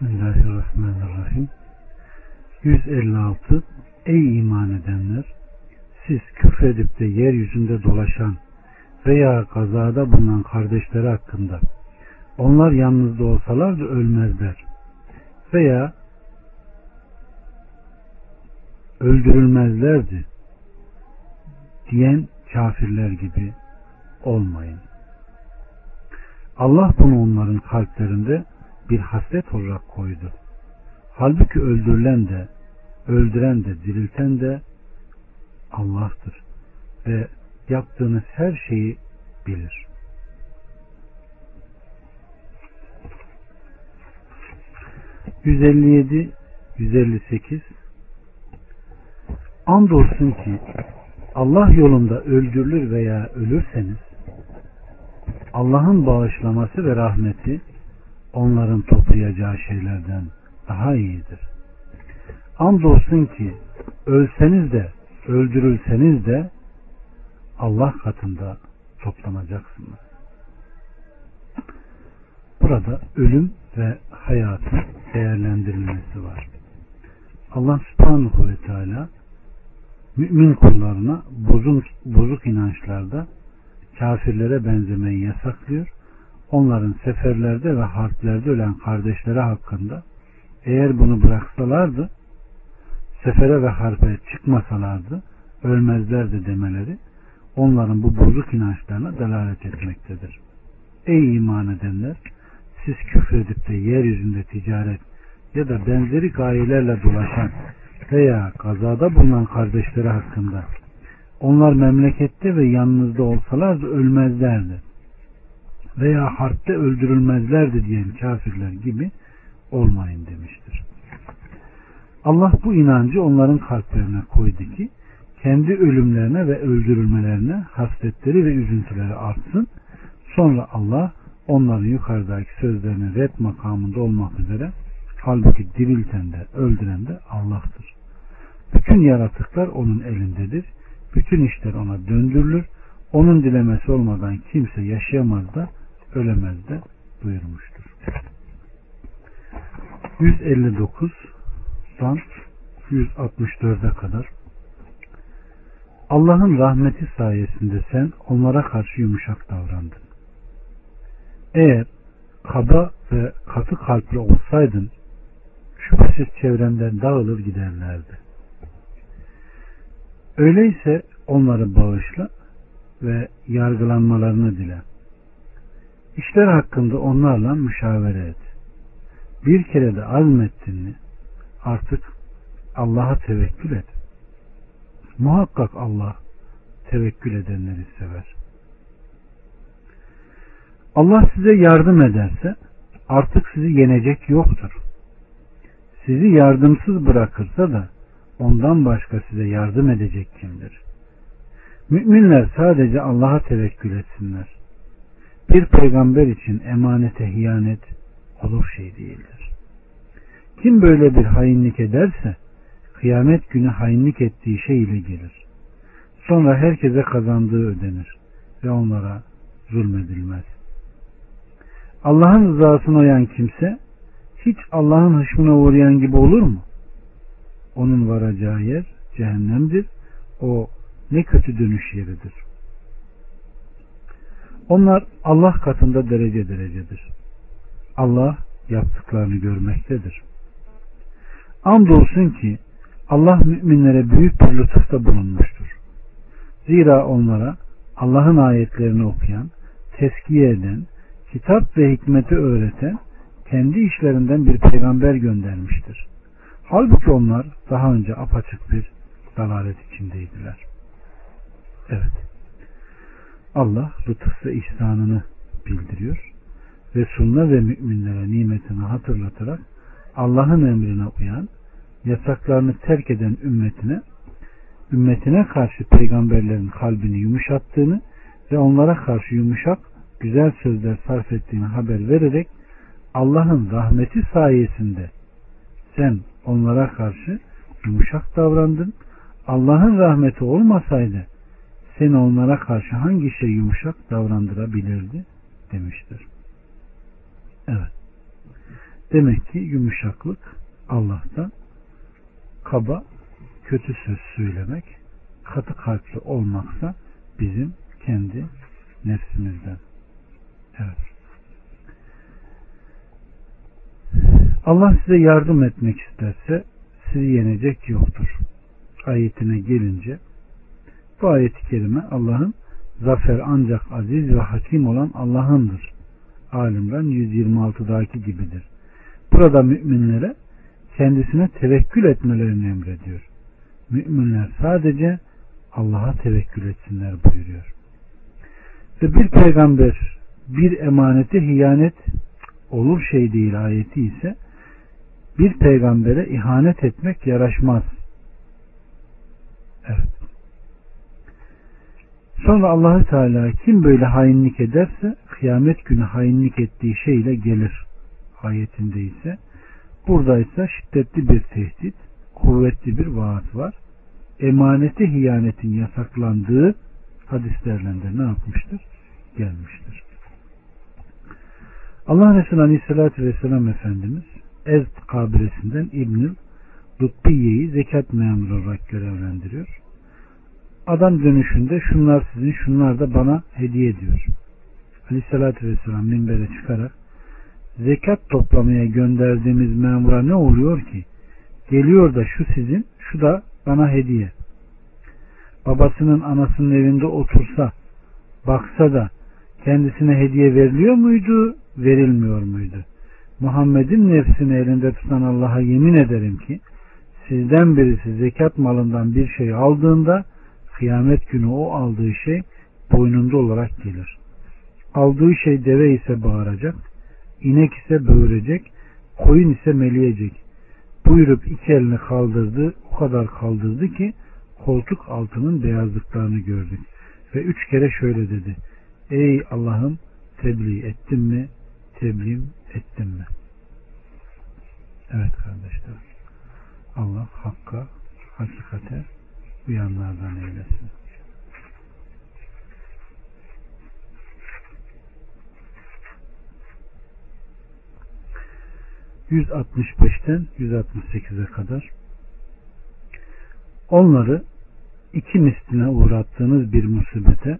Bismillahirrahmanirrahim. 156 Ey iman edenler! Siz küfredip de yeryüzünde dolaşan veya kazada bulunan kardeşleri hakkında onlar yalnızda olsalar da ölmezler veya öldürülmezlerdi diyen kafirler gibi olmayın. Allah bunu onların kalplerinde bir hasret olarak koydu. Halbuki öldürülen de, öldüren de, dirilten de Allah'tır. Ve yaptığınız her şeyi bilir. ...157, 158... Andolsun ki Allah yolunda öldürülür veya ölürseniz Allah'ın bağışlaması ve rahmeti onların toplayacağı şeylerden daha iyidir. Andolsun ki ölseniz de öldürülseniz de Allah katında toplanacaksınız. Burada ölüm ve hayatın değerlendirilmesi var. Allah subhanahu ve teala mümin kullarına bozuk, bozuk inançlarda kafirlere benzemeyi yasaklıyor. Onların seferlerde ve harplerde ölen kardeşleri hakkında eğer bunu bıraksalardı sefere ve harpe çıkmasalardı ölmezlerdi demeleri onların bu bozuk inançlarına delalet etmektedir. Ey iman edenler siz küfredip de yeryüzünde ticaret ya da benzeri gayelerle dolaşan veya kazada bulunan kardeşleri hakkında onlar memlekette ve yanınızda olsalar da ölmezlerdi veya harpte öldürülmezlerdi diyen kafirler gibi olmayın demiştir. Allah bu inancı onların kalplerine koydu ki kendi ölümlerine ve öldürülmelerine hasretleri ve üzüntüleri artsın. Sonra Allah onların yukarıdaki sözlerini red makamında olmak üzere halbuki dirilten de öldüren de Allah'tır. Bütün yaratıklar onun elindedir. Bütün işler ona döndürülür. Onun dilemesi olmadan kimse yaşayamaz da ölemez de buyurmuştur. 159'dan 164'e kadar Allah'ın rahmeti sayesinde sen onlara karşı yumuşak davrandın. Eğer kaba ve katı kalpli olsaydın şüphesiz çevrenden dağılır giderlerdi. Öyleyse onları bağışla ve yargılanmalarını dile. İşler hakkında onlarla müşavere et. Bir kere de azmettin mi artık Allah'a tevekkül et. Muhakkak Allah tevekkül edenleri sever. Allah size yardım ederse artık sizi yenecek yoktur. Sizi yardımsız bırakırsa da ondan başka size yardım edecek kimdir? Müminler sadece Allah'a tevekkül etsinler. Bir peygamber için emanete hiyanet olur şey değildir. Kim böyle bir hainlik ederse kıyamet günü hainlik ettiği şey ile gelir. Sonra herkese kazandığı ödenir ve onlara zulmedilmez. Allah'ın rızasına uyan kimse hiç Allah'ın hışmına uğrayan gibi olur mu? Onun varacağı yer cehennemdir. O ne kötü dönüş yeridir. Onlar Allah katında derece derecedir. Allah yaptıklarını görmektedir. Andolsun ki Allah müminlere büyük bir lütufta bulunmuştur. Zira onlara Allah'ın ayetlerini okuyan, teskiye eden, kitap ve hikmeti öğreten, kendi işlerinden bir peygamber göndermiştir. Halbuki onlar daha önce apaçık bir dalalet içindeydiler. Evet. Allah lütuf ve ihsanını bildiriyor. Resulüne ve müminlere nimetini hatırlatarak Allah'ın emrine uyan, yasaklarını terk eden ümmetine, ümmetine karşı peygamberlerin kalbini yumuşattığını ve onlara karşı yumuşak, güzel sözler sarf ettiğini haber vererek Allah'ın rahmeti sayesinde sen onlara karşı yumuşak davrandın. Allah'ın rahmeti olmasaydı seni onlara karşı hangi şey yumuşak davrandırabilirdi demiştir. Evet. Demek ki yumuşaklık Allah'tan kaba kötü söz söylemek katı kalpli olmaksa bizim kendi nefsimizden. Evet. Allah size yardım etmek isterse sizi yenecek yoktur. Ayetine gelince bu ayet-i kerime Allah'ın zafer ancak aziz ve hakim olan Allah'ındır. Alimran 126'daki gibidir. Burada müminlere kendisine tevekkül etmelerini emrediyor. Müminler sadece Allah'a tevekkül etsinler buyuruyor. Ve bir peygamber bir emanete hiyanet olur şey değil ayeti ise bir peygambere ihanet etmek yaraşmaz. Evet. Sonra Allahü Teala kim böyle hainlik ederse kıyamet günü hainlik ettiği şeyle gelir. Ayetinde ise burada ise şiddetli bir tehdit, kuvvetli bir vaat var. Emanete hiyanetin yasaklandığı hadislerinde ne yapmıştır? Gelmiştir. Allah Resulü Aleyhisselatü Vesselam Efendimiz Ezd kabilesinden İbnül Lutbiye'yi zekat memuru olarak görevlendiriyor. Adam dönüşünde şunlar sizin şunlar da bana hediye ediyor. Aleyhissalatü Vesselam minbere çıkarak zekat toplamaya gönderdiğimiz memura ne oluyor ki? Geliyor da şu sizin, şu da bana hediye. Babasının anasının evinde otursa, baksa da kendisine hediye veriliyor muydu, verilmiyor muydu? Muhammed'in nefsini elinde tutan Allah'a yemin ederim ki sizden birisi zekat malından bir şey aldığında kıyamet günü o aldığı şey boynunda olarak gelir. Aldığı şey deve ise bağıracak, inek ise böğürecek, koyun ise meleyecek. Buyurup iki elini kaldırdı, o kadar kaldırdı ki koltuk altının beyazlıklarını gördük. Ve üç kere şöyle dedi. Ey Allah'ım tebliğ ettim mi? Tebliğ ettim mi? Evet kardeşler. Allah hakka, hakikate uyanlardan eylesin. ...165'ten 168'e kadar... ...onları... ...iki misline uğrattığınız bir musibete...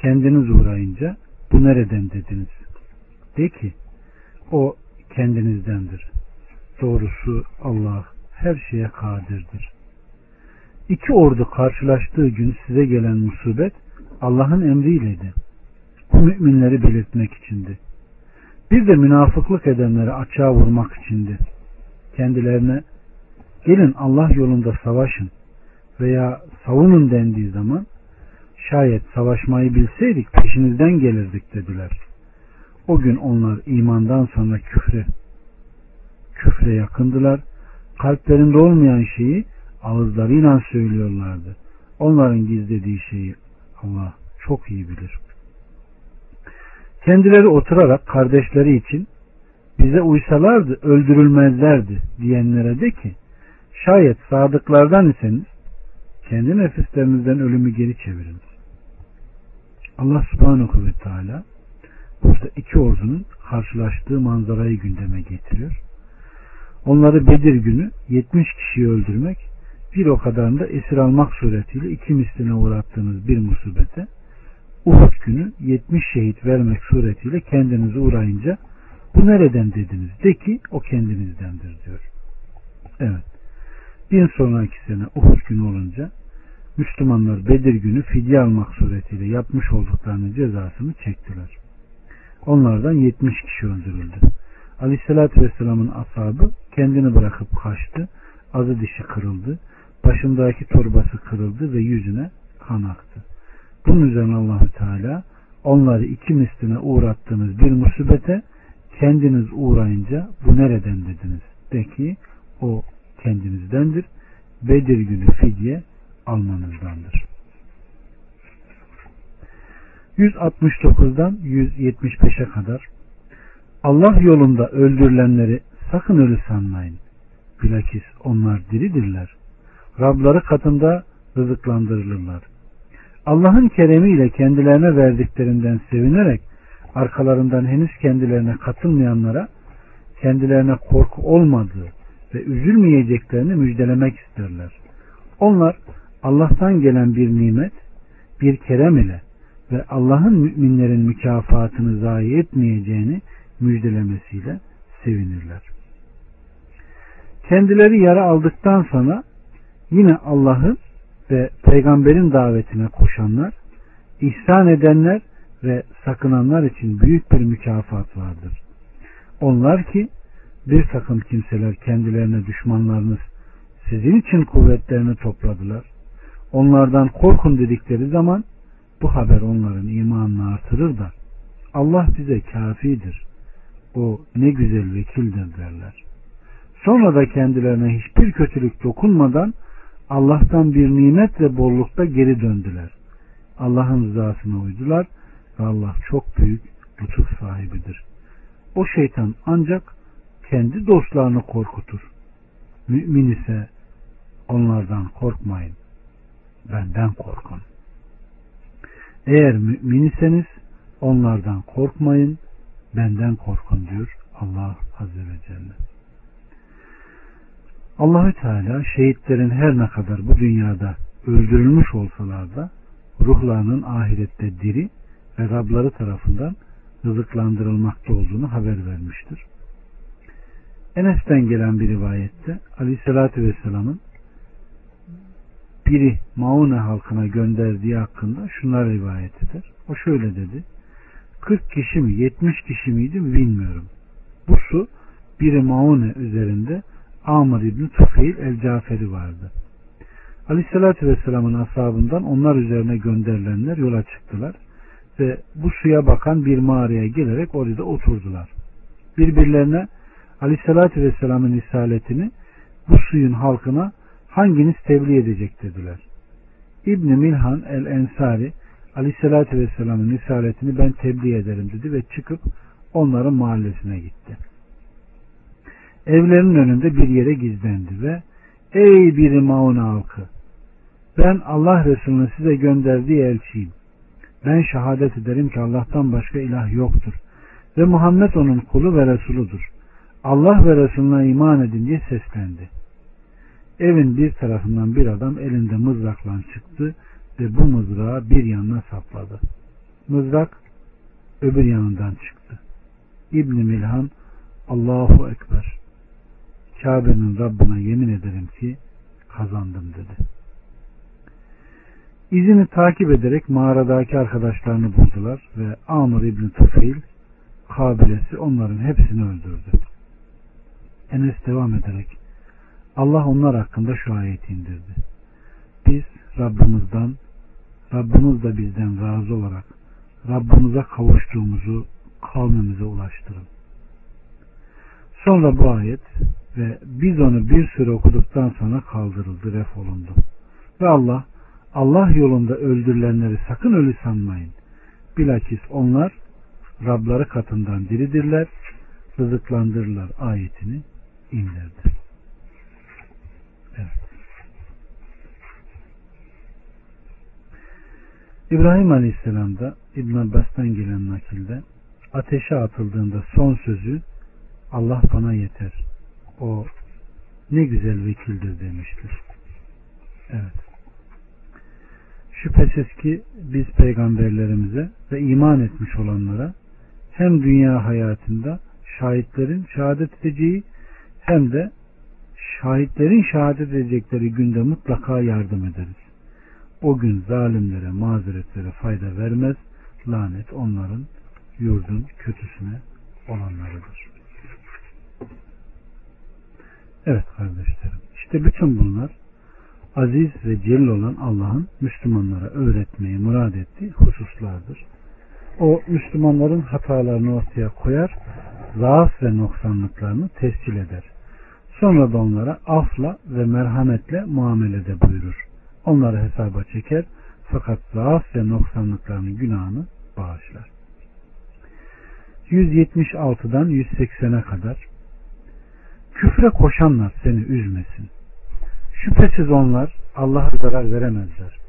...kendiniz uğrayınca... ...bu nereden dediniz? De ki... ...o kendinizdendir. Doğrusu Allah her şeye kadirdir. İki ordu karşılaştığı gün size gelen musibet Allah'ın emriyleydi. Bu müminleri belirtmek içindi. Bir de münafıklık edenleri açığa vurmak içindi. Kendilerine gelin Allah yolunda savaşın veya savunun dendiği zaman şayet savaşmayı bilseydik peşinizden gelirdik dediler. O gün onlar imandan sonra küfre küfre yakındılar. Kalplerinde olmayan şeyi ağızlarıyla söylüyorlardı. Onların gizlediği şeyi Allah çok iyi bilir. Kendileri oturarak kardeşleri için bize uysalardı öldürülmezlerdi diyenlere de ki şayet sadıklardan iseniz kendi nefislerinizden ölümü geri çeviriniz. Allah subhanahu ve teala burada iki ordunun karşılaştığı manzarayı gündeme getiriyor. Onları Bedir günü 70 kişiyi öldürmek bir o kadarını da esir almak suretiyle iki misline uğrattığınız bir musibete Uhud günü 70 şehit vermek suretiyle kendinizi uğrayınca bu nereden dediniz? De ki o kendinizdendir diyor. Evet. Bir sonraki sene Uhud günü olunca Müslümanlar Bedir günü fidye almak suretiyle yapmış olduklarının cezasını çektiler. Onlardan 70 kişi öldürüldü. Aleyhissalatü Vesselam'ın ashabı kendini bırakıp kaçtı. Azı dişi kırıldı. Başındaki torbası kırıldı ve yüzüne kan aktı. Bunun üzerine Allahü Teala onları iki misline uğrattığınız bir musibete kendiniz uğrayınca bu nereden dediniz? De ki o kendinizdendir. Bedir günü fidye almanızdandır. 169'dan 175'e kadar Allah yolunda öldürülenleri sakın ölü sanmayın. Bilakis onlar diridirler. Rabları katında rızıklandırılırlar. Allah'ın keremiyle kendilerine verdiklerinden sevinerek arkalarından henüz kendilerine katılmayanlara kendilerine korku olmadığı ve üzülmeyeceklerini müjdelemek isterler. Onlar Allah'tan gelen bir nimet, bir kerem ile ve Allah'ın müminlerin mükafatını zayi etmeyeceğini müjdelemesiyle sevinirler. Kendileri yara aldıktan sonra yine Allah'ın ve peygamberin davetine koşanlar, ihsan edenler ve sakınanlar için büyük bir mükafat vardır. Onlar ki bir takım kimseler kendilerine düşmanlarınız sizin için kuvvetlerini topladılar. Onlardan korkun dedikleri zaman bu haber onların imanını artırır da Allah bize kafidir. O ne güzel vekildir derler. Sonra da kendilerine hiçbir kötülük dokunmadan Allah'tan bir nimet ve bollukta geri döndüler. Allah'ın rızasına uydular ve Allah çok büyük lütuf sahibidir. O şeytan ancak kendi dostlarını korkutur. Mümin ise onlardan korkmayın. Benden korkun. Eğer mümin iseniz onlardan korkmayın, benden korkun diyor Allah Azze ve Celle. Allahü Teala şehitlerin her ne kadar bu dünyada öldürülmüş olsalar da ruhlarının ahirette diri ve Rabları tarafından rızıklandırılmakta olduğunu haber vermiştir. Enes'ten gelen bir rivayette Aleyhisselatü Vesselam'ın biri Maune halkına gönderdiği hakkında şunlar rivayet eder. O şöyle dedi. 40 kişi mi 70 kişi miydi bilmiyorum. Bu su biri Maune üzerinde Amr İbni Tufeil El Caferi vardı. Aleyhissalatü Vesselam'ın ashabından onlar üzerine gönderilenler yola çıktılar ve bu suya bakan bir mağaraya gelerek orada oturdular. Birbirlerine Aleyhissalatü Vesselam'ın isaletini bu suyun halkına hanginiz tebliğ edecek dediler. İbn Milhan el Ensari Aleyhissalatü Vesselam'ın isaletini ben tebliğ ederim dedi ve çıkıp onların mahallesine gitti evlerinin önünde bir yere gizlendi ve ey bir Maun halkı ben Allah Resulü'nün size gönderdiği elçiyim. Ben şehadet ederim ki Allah'tan başka ilah yoktur. Ve Muhammed onun kulu ve Resuludur. Allah ve Resulüne iman edin diye seslendi. Evin bir tarafından bir adam elinde mızrakla çıktı ve bu mızrağı bir yanına sapladı. Mızrak öbür yanından çıktı. İbn Milhan Allahu Ekber. Kabe'nin Rabbine yemin ederim ki kazandım dedi. İzini takip ederek mağaradaki arkadaşlarını buldular ve Amr İbni Tufeil kabilesi onların hepsini öldürdü. Enes devam ederek Allah onlar hakkında şu ayeti indirdi. Biz Rabbimizden Rabbimiz de bizden razı olarak Rabbimize kavuştuğumuzu kavmimize ulaştırın. Sonra bu ayet ve biz onu bir süre okuduktan sonra kaldırıldı, ref olundu. Ve Allah, Allah yolunda öldürülenleri sakın ölü sanmayın. Bilakis onlar Rabları katından diridirler, rızıklandırırlar ayetini indirdi. Evet. İbrahim Aleyhisselam'da İbn Abbas'tan gelen nakilde ateşe atıldığında son sözü Allah bana yeter o ne güzel vekildir demiştir. Evet. Şüphesiz ki biz peygamberlerimize ve iman etmiş olanlara hem dünya hayatında şahitlerin şehadet edeceği hem de şahitlerin şehadet edecekleri günde mutlaka yardım ederiz. O gün zalimlere, mazeretlere fayda vermez. Lanet onların yurdun kötüsüne olanlarıdır. Evet kardeşlerim. İşte bütün bunlar aziz ve celil olan Allah'ın Müslümanlara öğretmeyi murad ettiği hususlardır. O Müslümanların hatalarını ortaya koyar, zaaf ve noksanlıklarını tescil eder. Sonra da onlara afla ve merhametle muamelede buyurur. Onları hesaba çeker fakat zaaf ve noksanlıklarının günahını bağışlar. 176'dan 180'e kadar Küfre koşanlar seni üzmesin. Şüphesiz onlar Allah'a zarar veremezler.